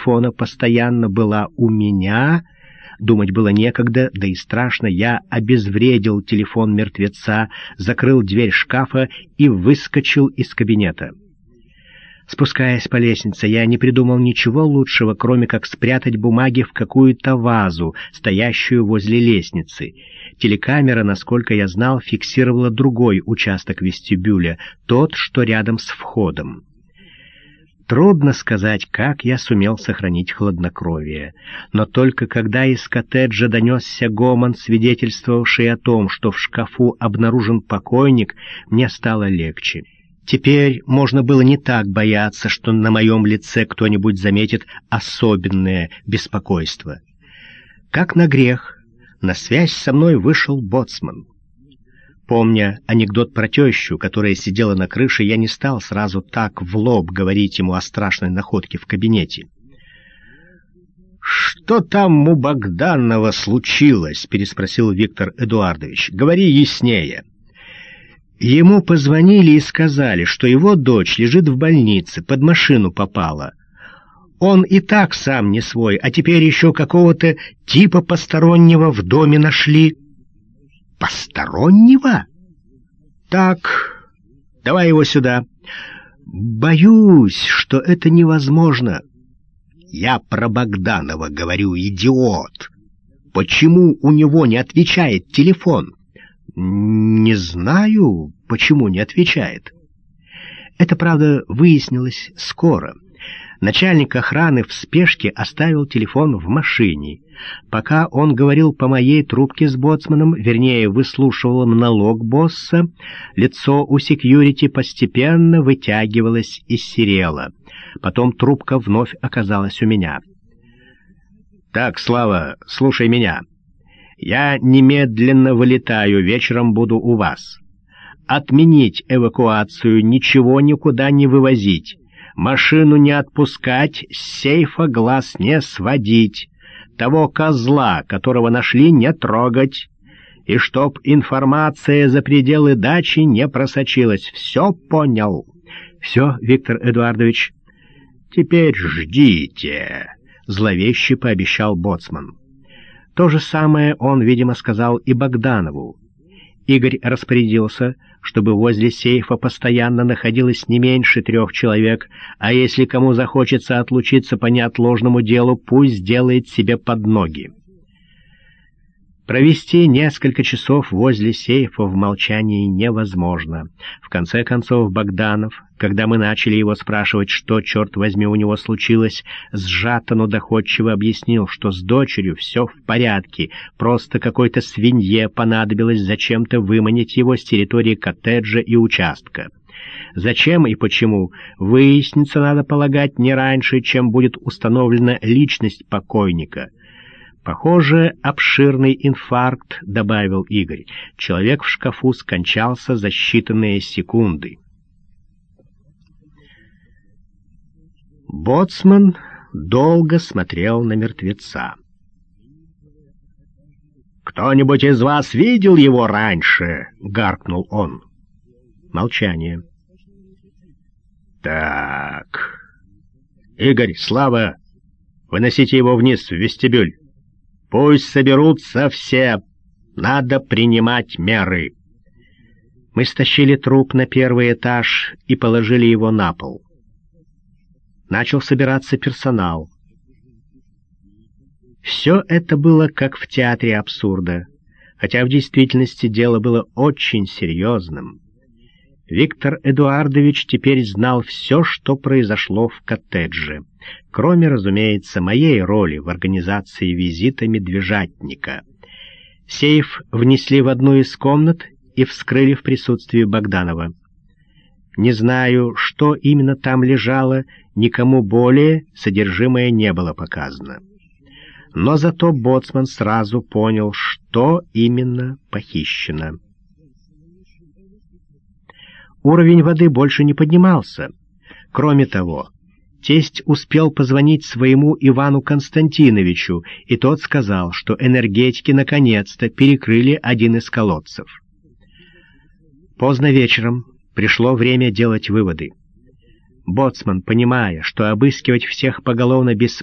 телефона постоянно была у меня. Думать было некогда, да и страшно. Я обезвредил телефон мертвеца, закрыл дверь шкафа и выскочил из кабинета. Спускаясь по лестнице, я не придумал ничего лучшего, кроме как спрятать бумаги в какую-то вазу, стоящую возле лестницы. Телекамера, насколько я знал, фиксировала другой участок вестибюля, тот, что рядом с входом. Трудно сказать, как я сумел сохранить хладнокровие, но только когда из коттеджа донесся гомон, свидетельствовавший о том, что в шкафу обнаружен покойник, мне стало легче. Теперь можно было не так бояться, что на моем лице кто-нибудь заметит особенное беспокойство. Как на грех, на связь со мной вышел боцман. Помня анекдот про тещу, которая сидела на крыше, я не стал сразу так в лоб говорить ему о страшной находке в кабинете. «Что там у Богданова случилось?» — переспросил Виктор Эдуардович. «Говори яснее». Ему позвонили и сказали, что его дочь лежит в больнице, под машину попала. Он и так сам не свой, а теперь еще какого-то типа постороннего в доме нашли. Постороннего? Так, давай его сюда. Боюсь, что это невозможно. Я про Богданова говорю, идиот. Почему у него не отвечает телефон? «Не знаю, почему не отвечает». Это, правда, выяснилось скоро. Начальник охраны в спешке оставил телефон в машине. Пока он говорил по моей трубке с боцманом, вернее, выслушивал монолог босса, лицо у секьюрити постепенно вытягивалось и серело. Потом трубка вновь оказалась у меня. «Так, Слава, слушай меня. Я немедленно вылетаю, вечером буду у вас. Отменить эвакуацию, ничего никуда не вывозить, машину не отпускать, с сейфа глаз не сводить, того козла, которого нашли, не трогать, и чтоб информация за пределы дачи не просочилась. Все понял? Все, Виктор Эдуардович. Теперь ждите, — зловеще пообещал Боцман. То же самое он, видимо, сказал и Богданову. Игорь распорядился, чтобы возле сейфа постоянно находилось не меньше трех человек, а если кому захочется отлучиться по неотложному делу, пусть делает себе под ноги. Провести несколько часов возле сейфа в молчании невозможно. В конце концов, Богданов, когда мы начали его спрашивать, что, черт возьми, у него случилось, сжато, но доходчиво объяснил, что с дочерью все в порядке, просто какой-то свинье понадобилось зачем-то выманить его с территории коттеджа и участка. Зачем и почему, выяснится, надо полагать, не раньше, чем будет установлена личность покойника — Похоже, обширный инфаркт, — добавил Игорь. Человек в шкафу скончался за считанные секунды. Боцман долго смотрел на мертвеца. «Кто-нибудь из вас видел его раньше?» — гаркнул он. Молчание. «Так... Игорь, Слава, выносите его вниз в вестибюль. Пусть соберутся все. Надо принимать меры. Мы стащили труп на первый этаж и положили его на пол. Начал собираться персонал. Все это было как в театре абсурда, хотя в действительности дело было очень серьезным. Виктор Эдуардович теперь знал все, что произошло в коттедже, кроме, разумеется, моей роли в организации визита медвежатника. Сейф внесли в одну из комнат и вскрыли в присутствии Богданова. Не знаю, что именно там лежало, никому более содержимое не было показано. Но зато Боцман сразу понял, что именно похищено. Уровень воды больше не поднимался. Кроме того, тесть успел позвонить своему Ивану Константиновичу, и тот сказал, что энергетики наконец-то перекрыли один из колодцев. Поздно вечером пришло время делать выводы. Боцман, понимая, что обыскивать всех поголовно бессмысленно,